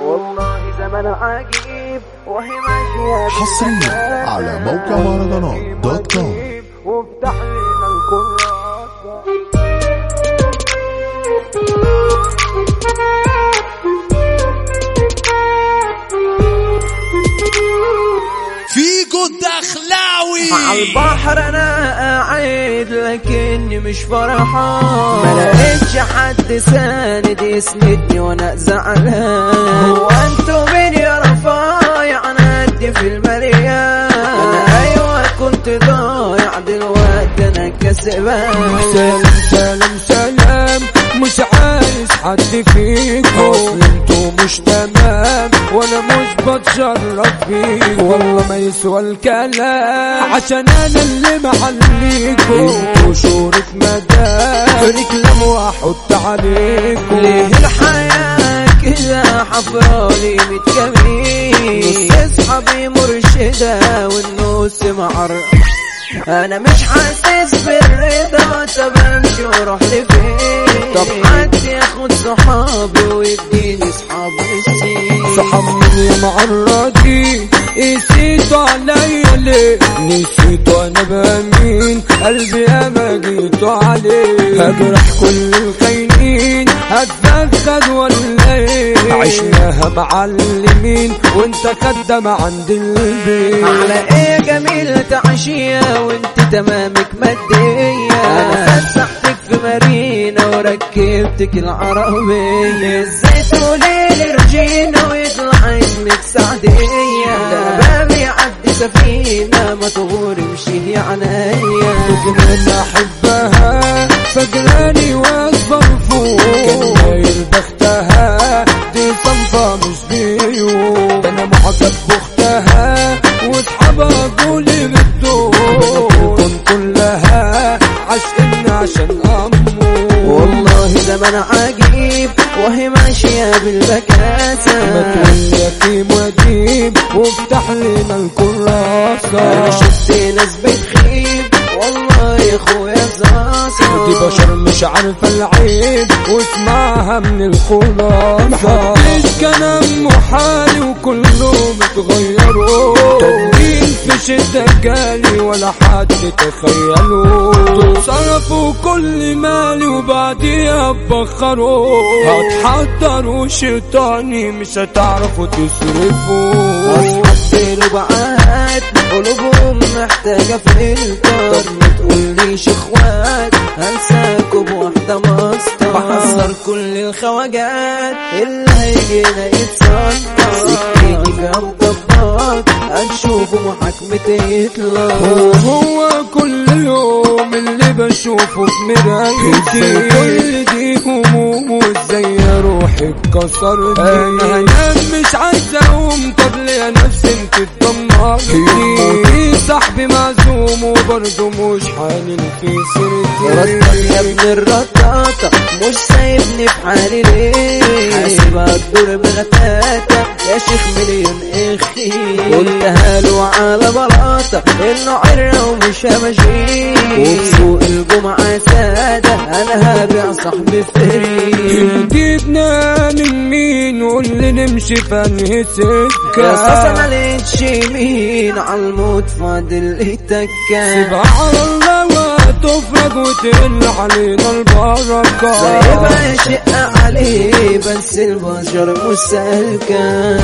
والله زمن عجيب وهي ماشية حصريا على موقع مهرجانات دوت كوم. وافتح لنا الكراسة. على البحر أنا قاعد لكني مش فرحان. ما لقيتش حد ساند يسندني وأنا زعلان؟ هو أنتوا مين يا رفايع؟ أنا قد في المليان. أنا أيوه كنت ضايع دلوقتي أنا كسبان. سلام سلام سلام. مش عايز حد فيكم. أصل أنتوا مش تمام. وأنا مش بتشرف فيكم والله ما يسوى الكلام. عشان أنا اللي معليكم أنتوا شورة مدام رجلم واحط عليكم. ليه الحياة كده حفرالي متكمين نص أصحابي مرشدة والنص معرق أنا مش حاسس بالرضا طب أمشي وأروح لفين؟ طب. حد ياخد صحابي ويديني صحاب السين. صحاب معرضي نسيتوا عليا ليه نسيتوا أنا بمين قلبي اما جيتوا عليه هجرح كل الخاينين هتدخل ولا إيه عشناها معلمين وانت خدام عند البيت. على إيه جميل تعشية وانت تمامك مادية؟ أنا فسحتك في مارينا وركبتك العربية. إزاي تقولي لي رجينا ويطلع اسمك سعدية. بابي يعدي سفينة ما تغوري مشي عينيا احبها فجراني واصبر والله زمن عجيب وهي ماشية ما بالبكاسة تقول يتيم وجيب وافتح لنا أنا الكراسة شفت ناس بتخيب والله يا أخويا دي زاسة بشر مش عارفة العيب واسمعها من الخلاصة. محدش كلام محالي وكلهم اتغيروا مين في شدة جالي ولا حد تخيلوا صرفوا كل مالي وبعديها بخروا هتحضروا شيطاني مش هتعرفوا تصرفوا. اصحاب ربعات قلوبهم محتاجة فلتر طب ما تقوليش اخوات هنساكوا بواحدة مسطر بحذر كل الخواجات اللي هيجينا يتسطر سكتي فيها هنشوفوا محاكمتي يطلع وهو كل يوم اللي بشوفه في مرايتي كل دي هموم وازاي روحي اتكسرت أنا هنام مش عايز أقوم. طب ليه نفسي انت اتدمرتي؟ صاحبي معزوم وبرضه مش حامل في سيرتي. رطب يا ابن الرطاطة مش سايبني في حالي ليه؟ حاسب الدور بغتاتة يا شيخ قلتها له على بلاطة إنه عرة ومش همشي وفي سوق الجمعة سادة أنا هبيع صاحبي فري جبنا من مين واللي نمشي في انهي يا صاصة سكة مالتش يمين عالموت فاضل التكة سيبها على الله وتفرج وتقل علينا البركة. سايبها شقة عليه بس البشر مش سالكة